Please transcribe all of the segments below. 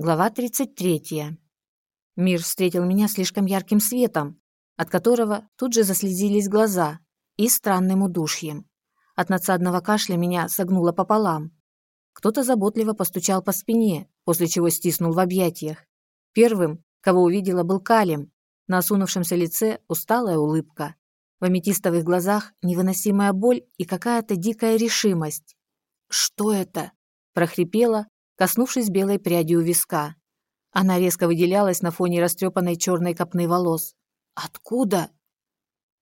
Глава 33. Мир встретил меня слишком ярким светом, от которого тут же заслезились глаза, и странным удушьем. От надсадного кашля меня согнуло пополам. Кто-то заботливо постучал по спине, после чего стиснул в объятиях. Первым, кого увидела, был Калим. На осунувшемся лице усталая улыбка. В аметистовых глазах невыносимая боль и какая-то дикая решимость. «Что это?» – прохрипела, коснувшись белой пряди у виска. Она резко выделялась на фоне растрепанной черной копны волос. «Откуда?»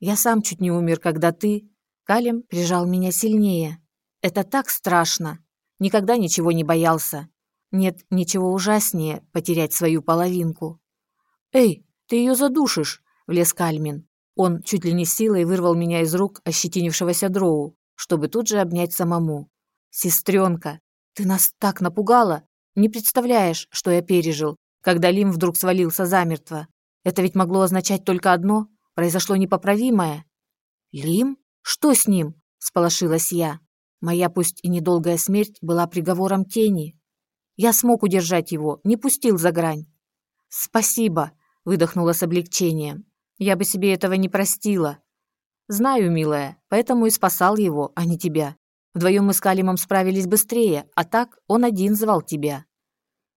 «Я сам чуть не умер, когда ты...» Калим прижал меня сильнее. «Это так страшно. Никогда ничего не боялся. Нет ничего ужаснее потерять свою половинку». «Эй, ты ее задушишь!» — влез Кальмин. Он чуть ли не силой вырвал меня из рук ощетинившегося дроу, чтобы тут же обнять самому. «Сестренка, ты нас так напугала! Не представляешь, что я пережил, когда Лим вдруг свалился замертво. Это ведь могло означать только одно – произошло непоправимое. «Лим? Что с ним?» – сполошилась я. Моя пусть и недолгая смерть была приговором тени. Я смог удержать его, не пустил за грань. «Спасибо», – выдохнула с облегчением. «Я бы себе этого не простила». «Знаю, милая, поэтому и спасал его, а не тебя. Вдвоем мы с Калимом справились быстрее, а так он один звал тебя».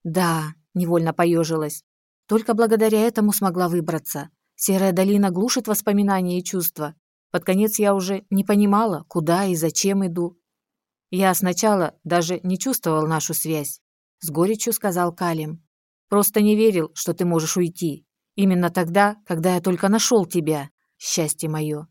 «Да», — невольно поежилась. «Только благодаря этому смогла выбраться. Серая долина глушит воспоминания и чувства. Под конец я уже не понимала, куда и зачем иду. Я сначала даже не чувствовал нашу связь. С горечью сказал Калим. Просто не верил, что ты можешь уйти. Именно тогда, когда я только нашел тебя, счастье мое.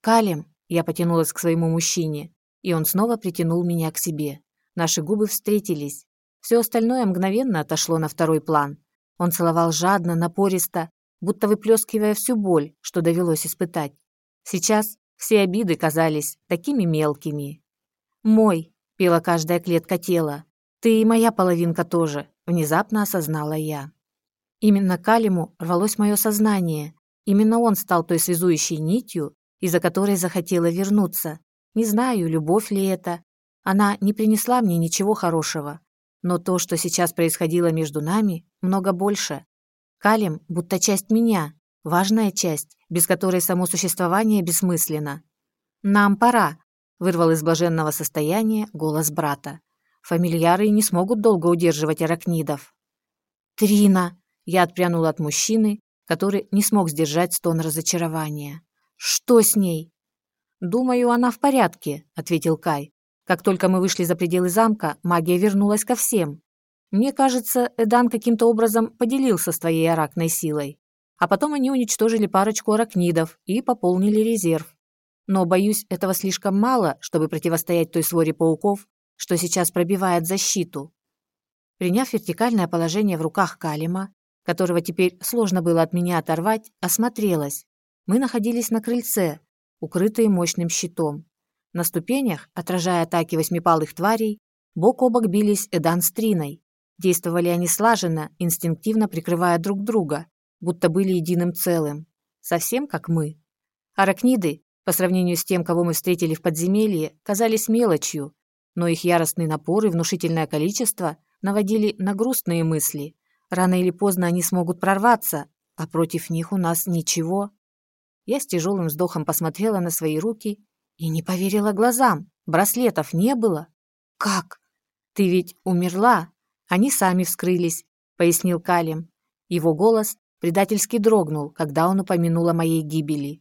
Калим, я потянулась к своему мужчине, и он снова притянул меня к себе. Наши губы встретились. Все остальное мгновенно отошло на второй план. Он целовал жадно, напористо, будто выплескивая всю боль, что довелось испытать. Сейчас все обиды казались такими мелкими. «Мой», — пела каждая клетка тела, — «ты и моя половинка тоже», — внезапно осознала я. Именно Калиму рвалось мое сознание. Именно он стал той связующей нитью, из-за которой захотела вернуться, не знаю, любовь ли это. Она не принесла мне ничего хорошего. Но то, что сейчас происходило между нами, много больше. Калим будто часть меня, важная часть, без которой само существование бессмысленно. «Нам пора», — вырвал из блаженного состояния голос брата. «Фамильяры не смогут долго удерживать аракнидов». «Трина!» — я отпрянула от мужчины, который не смог сдержать стон разочарования. «Что с ней?» «Думаю, она в порядке», — ответил Кай. «Как только мы вышли за пределы замка, магия вернулась ко всем. Мне кажется, Эдан каким-то образом поделился с твоей аракной силой. А потом они уничтожили парочку аракнидов и пополнили резерв. Но, боюсь, этого слишком мало, чтобы противостоять той своре пауков, что сейчас пробивает защиту». Приняв вертикальное положение в руках Калима, которого теперь сложно было от меня оторвать, осмотрелась. Мы находились на крыльце, укрытые мощным щитом. На ступенях, отражая атаки восьмипалых тварей, бок о бок бились Эдан с Триной. Действовали они слаженно, инстинктивно прикрывая друг друга, будто были единым целым. Совсем как мы. Аракниды, по сравнению с тем, кого мы встретили в подземелье, казались мелочью, но их яростный напор и внушительное количество наводили на грустные мысли. Рано или поздно они смогут прорваться, а против них у нас ничего. Я с тяжелым вздохом посмотрела на свои руки и не поверила глазам. Браслетов не было. «Как? Ты ведь умерла?» Они сами вскрылись, пояснил Калим. Его голос предательски дрогнул, когда он упомянул о моей гибели.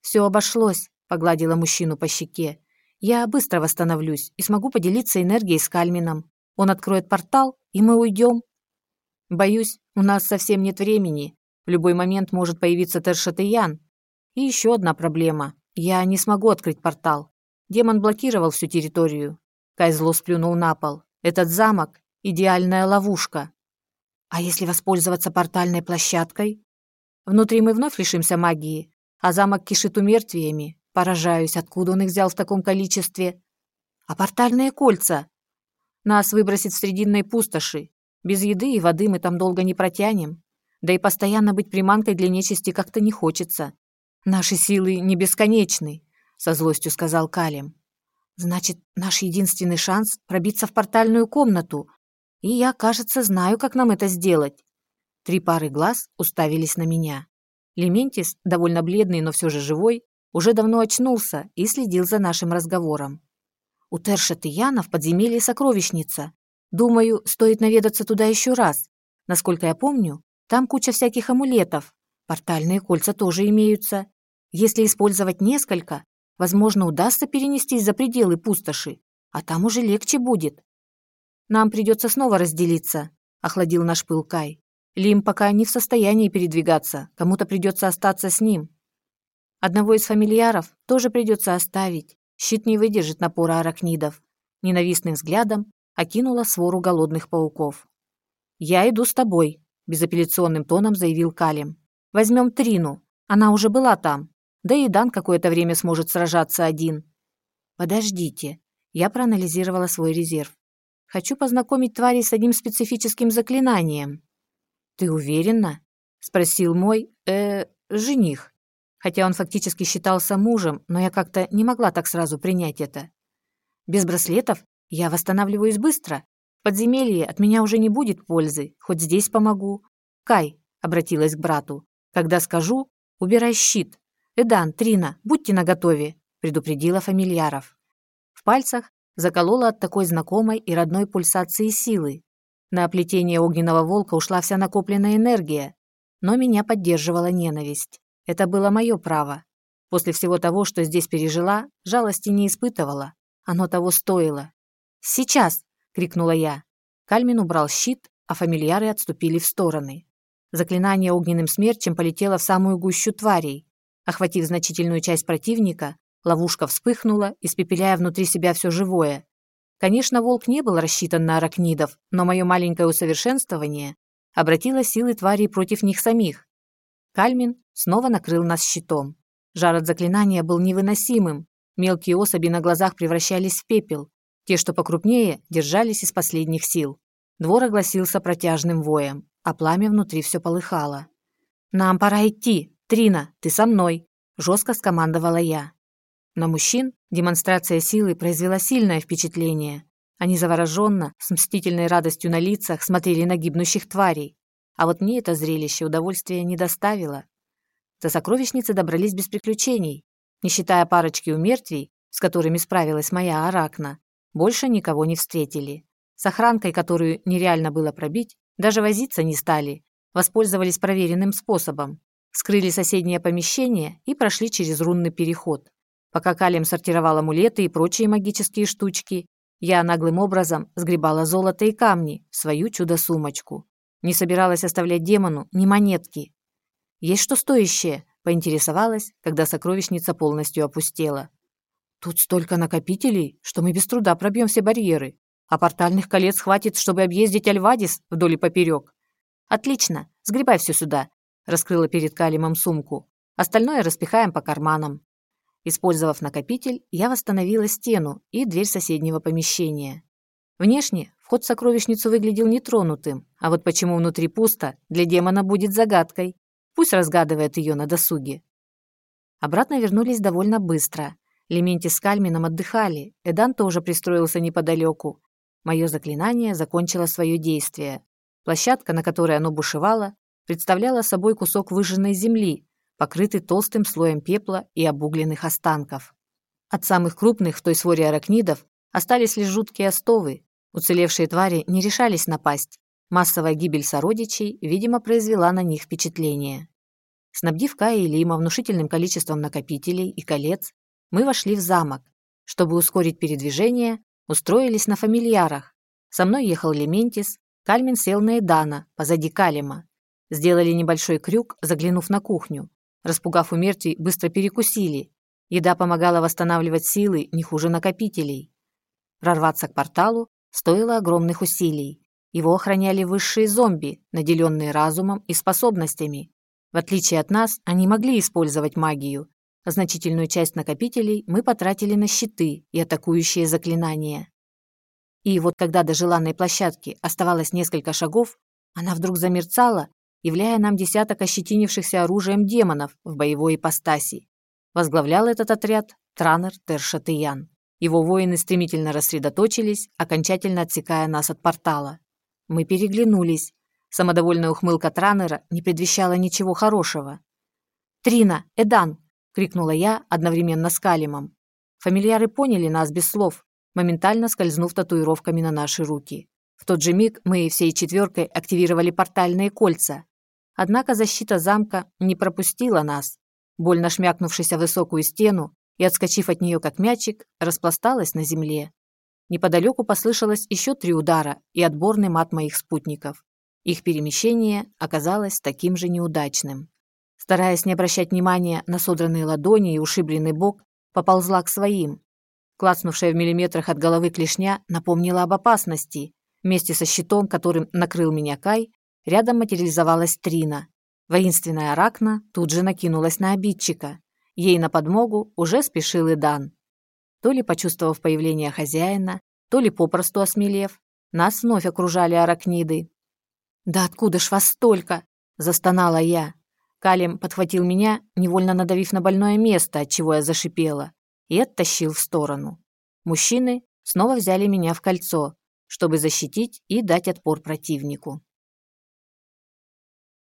«Все обошлось», — погладила мужчину по щеке. «Я быстро восстановлюсь и смогу поделиться энергией с Кальмином. Он откроет портал, и мы уйдем». «Боюсь, у нас совсем нет времени. В любой момент может появиться Тершатыян, и еще одна проблема. Я не смогу открыть портал. Демон блокировал всю территорию. Кай зло сплюнул на пол. Этот замок – идеальная ловушка. А если воспользоваться портальной площадкой? Внутри мы вновь лишимся магии, а замок кишит умертвиями. Поражаюсь, откуда он их взял в таком количестве. А портальные кольца? Нас выбросит в срединной пустоши. Без еды и воды мы там долго не протянем. Да и постоянно быть приманкой для нечисти как-то не хочется. «Наши силы не бесконечны», — со злостью сказал Калим. «Значит, наш единственный шанс — пробиться в портальную комнату. И я, кажется, знаю, как нам это сделать. Три пары глаз уставились на меня. Лементис, довольно бледный, но все же живой, уже давно очнулся и следил за нашим разговором. У Терша Тияна в подземелье сокровищница. Думаю, стоит наведаться туда еще раз. Насколько я помню, там куча всяких амулетов. Портальные кольца тоже имеются. Если использовать несколько, возможно, удастся перенестись за пределы пустоши, а там уже легче будет. Нам придется снова разделиться, охладил наш пыл Кай. Лим пока не в состоянии передвигаться, кому-то придется остаться с ним. Одного из фамильяров тоже придется оставить. Щит не выдержит напора аракнидов. Ненавистным взглядом окинула свору голодных пауков. «Я иду с тобой», – безапелляционным тоном заявил Калим. «Возьмем Трину. Она уже была там. Да и Дан какое-то время сможет сражаться один». «Подождите». Я проанализировала свой резерв. «Хочу познакомить твари с одним специфическим заклинанием. «Ты уверена?» – спросил мой, э, жених. Хотя он фактически считался мужем, но я как-то не могла так сразу принять это. Без браслетов я восстанавливаюсь быстро. В подземелье от меня уже не будет пользы, хоть здесь помогу. Кай, обратилась к брату, когда скажу, убирай щит. Эдан, Трина, будьте наготове, предупредила фамильяров. В пальцах заколола от такой знакомой и родной пульсации силы, на оплетение огненного волка ушла вся накопленная энергия, но меня поддерживала ненависть. Это было мое право. После всего того, что здесь пережила, жалости не испытывала. Оно того стоило. «Сейчас!» — крикнула я. Кальмин убрал щит, а фамильяры отступили в стороны. Заклинание огненным смерчем полетело в самую гущу тварей. Охватив значительную часть противника, ловушка вспыхнула, испепеляя внутри себя все живое. Конечно, волк не был рассчитан на аракнидов, но мое маленькое усовершенствование обратило силы тварей против них самих. Кальмин снова накрыл нас щитом. Жар от заклинания был невыносимым. Мелкие особи на глазах превращались в пепел. Те, что покрупнее, держались из последних сил. Двор огласился протяжным воем, а пламя внутри все полыхало. «Нам пора идти. Трина, ты со мной!» – жестко скомандовала я. На мужчин демонстрация силы произвела сильное впечатление. Они завороженно, с мстительной радостью на лицах, смотрели на гибнущих тварей. А вот мне это зрелище удовольствия не доставило. До сокровищницы добрались без приключений. Не считая парочки умертвий, с которыми справилась моя аракна, больше никого не встретили. С охранкой, которую нереально было пробить, даже возиться не стали, воспользовались проверенным способом. Скрыли соседнее помещение и прошли через рунный переход. Пока Калим сортировал амулеты и прочие магические штучки, я наглым образом сгребала золото и камни в свою чудо-сумочку. Не собиралась оставлять демону ни монетки. «Есть что стоящее?» – поинтересовалась, когда сокровищница полностью опустела. «Тут столько накопителей, что мы без труда пробьем все барьеры, а портальных колец хватит, чтобы объездить Альвадис вдоль и поперек». «Отлично, сгребай все сюда», – раскрыла перед Калимом сумку. «Остальное распихаем по карманам». Использовав накопитель, я восстановила стену и дверь соседнего помещения. Внешне вход в сокровищницу выглядел нетронутым, а вот почему внутри пусто, для демона будет загадкой. Пусть разгадывает ее на досуге. Обратно вернулись довольно быстро. Лементи с Кальмином отдыхали, Эдан тоже пристроился неподалеку. Мое заклинание закончило свое действие. Площадка, на которой оно бушевало, представляла собой кусок выжженной земли, покрытый толстым слоем пепла и обугленных останков. От самых крупных в той своре аракнидов остались лишь жуткие остовы. Уцелевшие твари не решались напасть. Массовая гибель сородичей, видимо, произвела на них впечатление. Снабдив Кая и Лима внушительным количеством накопителей и колец, мы вошли в замок. Чтобы ускорить передвижение, устроились на фамильярах. Со мной ехал Лементис, Кальмин сел на Эдана, позади Калима. Сделали небольшой крюк, заглянув на кухню. Распугав у мертвей, быстро перекусили. Еда помогала восстанавливать силы не хуже накопителей. Прорваться к порталу стоило огромных усилий. Его охраняли высшие зомби, наделенные разумом и способностями. В отличие от нас, они могли использовать магию. Значительную часть накопителей мы потратили на щиты и атакующие заклинания. И вот когда до желанной площадки оставалось несколько шагов, она вдруг замерцала являя нам десяток ощетинившихся оружием демонов в боевой ипостаси. Возглавлял этот отряд Транер Тершатыян. Его воины стремительно рассредоточились, окончательно отсекая нас от портала. Мы переглянулись. Самодовольная ухмылка Транера не предвещала ничего хорошего. «Трина! Эдан!» — крикнула я одновременно с Калимом. Фамильяры поняли нас без слов, моментально скользнув татуировками на наши руки. В тот же миг мы всей четверкой активировали портальные кольца. Однако защита замка не пропустила нас. Больно шмякнувшись о высокую стену и отскочив от нее как мячик, распласталась на земле. Неподалеку послышалось еще три удара и отборный мат моих спутников. Их перемещение оказалось таким же неудачным. Стараясь не обращать внимания на содранные ладони и ушибленный бок, поползла к своим. Клацнувшая в миллиметрах от головы клешня напомнила об опасности. Вместе со щитом, которым накрыл меня Кай, рядом материализовалась Трина. Воинственная Ракна тут же накинулась на обидчика. Ей на подмогу уже спешил Дан. То ли почувствовав появление хозяина, то ли попросту осмелев, нас вновь окружали аракниды. «Да откуда ж вас столько?» – застонала я. Калим подхватил меня, невольно надавив на больное место, от чего я зашипела, и оттащил в сторону. Мужчины снова взяли меня в кольцо, чтобы защитить и дать отпор противнику.